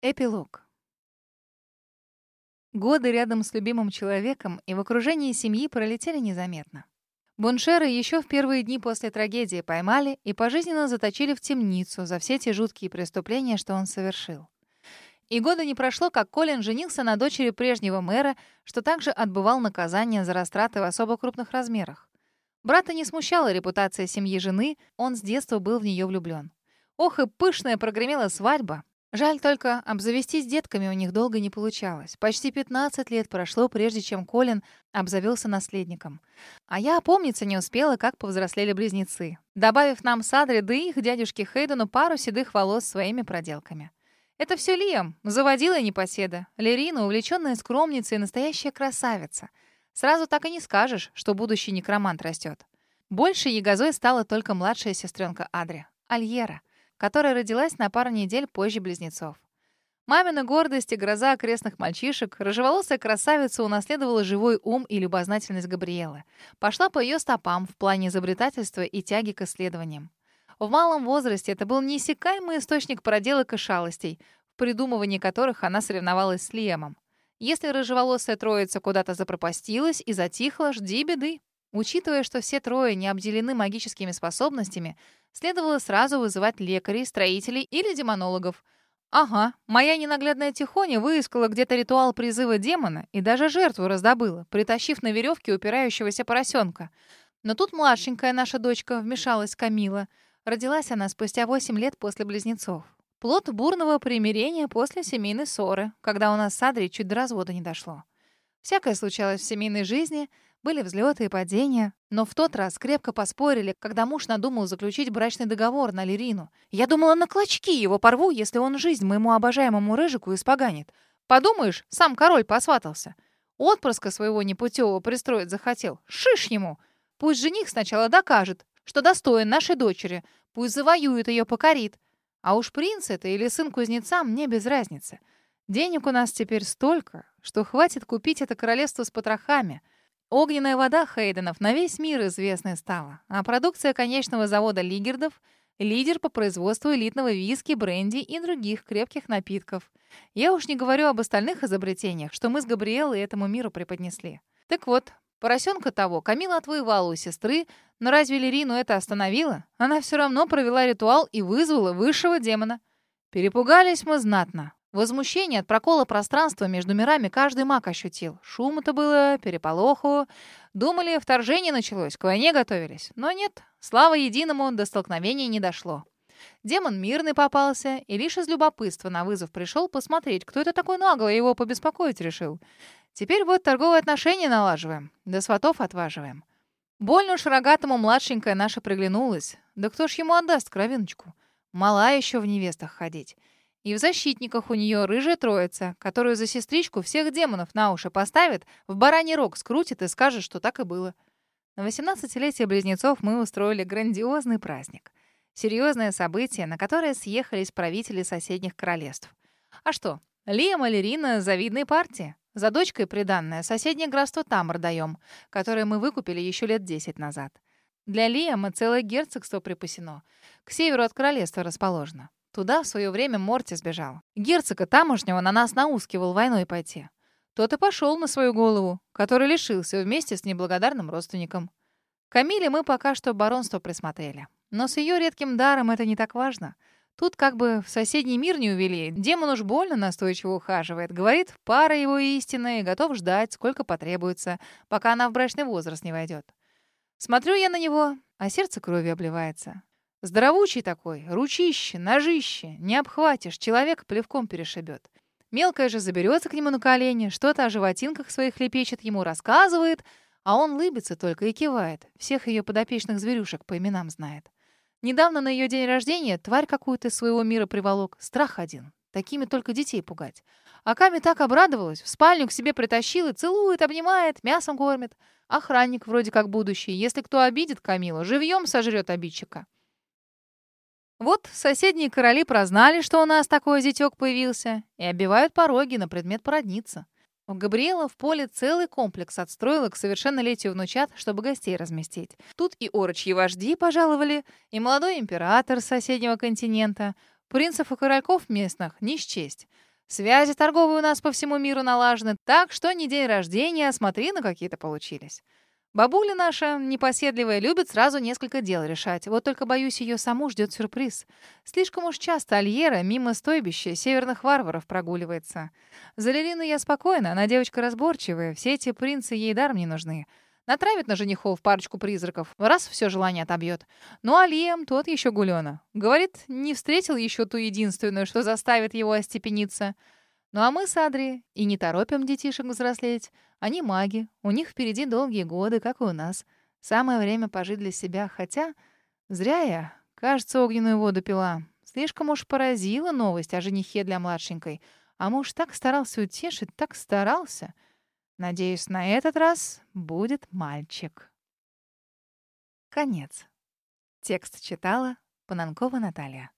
Эпилог. Годы рядом с любимым человеком и в окружении семьи пролетели незаметно. Буншера еще в первые дни после трагедии поймали и пожизненно заточили в темницу за все те жуткие преступления, что он совершил. И года не прошло, как Колин женился на дочери прежнего мэра, что также отбывал наказание за растраты в особо крупных размерах. Брата не смущала репутация семьи жены, он с детства был в нее влюблен. Ох и пышная прогремела свадьба, Жаль только, обзавестись детками у них долго не получалось. Почти 15 лет прошло, прежде чем Колин обзавелся наследником. А я опомниться не успела, как повзрослели близнецы, добавив нам с Адри да их дядюшке Хейдену пару седых волос своими проделками. Это все Лиам, заводила непоседа. Лерина, увлеченная скромница и настоящая красавица. Сразу так и не скажешь, что будущий некромант растет. Больше ягозой стала только младшая сестренка Адри, Альера которая родилась на пару недель позже близнецов. Мамина гордость и гроза окрестных мальчишек, рыжеволосая красавица унаследовала живой ум и любознательность Габриэлы. Пошла по ее стопам в плане изобретательства и тяги к исследованиям. В малом возрасте это был неиссякаемый источник проделок и шалостей, в придумывании которых она соревновалась с Лиэмом. Если рыжеволосая троица куда-то запропастилась и затихла, жди беды. Учитывая, что все трое не обделены магическими способностями, следовало сразу вызывать лекарей, строителей или демонологов. Ага, моя ненаглядная Тихоня выискала где-то ритуал призыва демона и даже жертву раздобыла, притащив на веревке упирающегося поросенка. Но тут младшенькая наша дочка вмешалась Камила. Родилась она спустя 8 лет после близнецов. Плод бурного примирения после семейной ссоры, когда у нас с Адри чуть до развода не дошло. Всякое случалось в семейной жизни — были взлеты и падения, но в тот раз крепко поспорили, когда муж надумал заключить брачный договор на Лерину. Я думала, на клочки его порву, если он жизнь моему обожаемому Рыжику испоганит. Подумаешь, сам король посватался. Отпрыска своего непутевого пристроить захотел. Шиш ему! Пусть жених сначала докажет, что достоин нашей дочери. Пусть завоюет ее, покорит. А уж принц это или сын кузнеца мне без разницы. Денег у нас теперь столько, что хватит купить это королевство с потрохами — Огненная вода Хейденов на весь мир известной стала, а продукция конечного завода Лигердов — лидер по производству элитного виски, бренди и других крепких напитков. Я уж не говорю об остальных изобретениях, что мы с Габриэлой этому миру преподнесли. Так вот, поросенка того Камила отвоевала у сестры, но разве Лерину это остановило? Она все равно провела ритуал и вызвала высшего демона. Перепугались мы знатно. Возмущение от прокола пространства между мирами каждый маг ощутил. Шум-то было, переполоху. Думали, вторжение началось, к войне готовились. Но нет, слава единому, до столкновения не дошло. Демон мирный попался, и лишь из любопытства на вызов пришел посмотреть, кто это такой наглый, его побеспокоить решил. Теперь вот торговые отношения налаживаем, до сватов отваживаем. Больно уж рогатому младшенькая наша приглянулась. Да кто ж ему отдаст кровиночку? Мала еще в невестах ходить. И в защитниках у нее рыжая троица, которую за сестричку всех демонов на уши поставит, в бараний рог скрутит и скажет, что так и было. На 18-летие близнецов мы устроили грандиозный праздник. Серьезное событие, на которое съехались правители соседних королевств. А что, Лиам и Лерина — завидные партии. За дочкой приданное соседнее графство Тамр даем, которое мы выкупили еще лет 10 назад. Для Лиама целое герцогство припасено. К северу от королевства расположено. Туда в свое время Морти сбежал. Герцога тамошнего на нас наускивал войной пойти. Тот и пошел на свою голову, который лишился вместе с неблагодарным родственником. Камиле мы пока что баронство присмотрели. Но с ее редким даром это не так важно. Тут как бы в соседний мир не увели. Демон уж больно настойчиво ухаживает. Говорит, пара его истинная, готов ждать, сколько потребуется, пока она в брачный возраст не войдет. Смотрю я на него, а сердце кровью обливается. Здоровучий такой, ручище, ножище. Не обхватишь, человек плевком перешибет. Мелкая же заберется к нему на колени, что-то о животинках своих лепечет ему, рассказывает, а он лыбится только и кивает. Всех ее подопечных зверюшек по именам знает. Недавно на ее день рождения тварь какую-то из своего мира приволок. Страх один. Такими только детей пугать. А Ками так обрадовалась, в спальню к себе притащила, целует, обнимает, мясом кормит. Охранник вроде как будущий. Если кто обидит Камилу, живьем сожрет обидчика. Вот соседние короли прознали, что у нас такой зятёк появился, и обивают пороги на предмет породниться. У Габриэла в поле целый комплекс отстроила к совершеннолетию внучат, чтобы гостей разместить. Тут и орочьи вожди пожаловали, и молодой император соседнего континента. Принцев и корольков местных не счесть. Связи торговые у нас по всему миру налажены, так что не день рождения, а смотри, на какие-то получились. Бабуля наша, непоседливая, любит сразу несколько дел решать. Вот только, боюсь, ее саму ждет сюрприз. Слишком уж часто Альера мимо стойбища северных варваров прогуливается. За Лилину я спокойна, она девочка разборчивая, все эти принцы ей даром не нужны. Натравит на женихов парочку призраков, раз все желание отобьет. Ну а Лиам тот еще гулена. Говорит, не встретил еще ту единственную, что заставит его остепениться. Ну а мы с Адри и не торопим детишек взрослеть. Они маги, у них впереди долгие годы, как и у нас. Самое время пожить для себя, хотя... Зря я, кажется, огненную воду пила. Слишком уж поразила новость о женихе для младшенькой. А муж так старался утешить, так старался. Надеюсь, на этот раз будет мальчик. Конец. Текст читала Пананкова Наталья.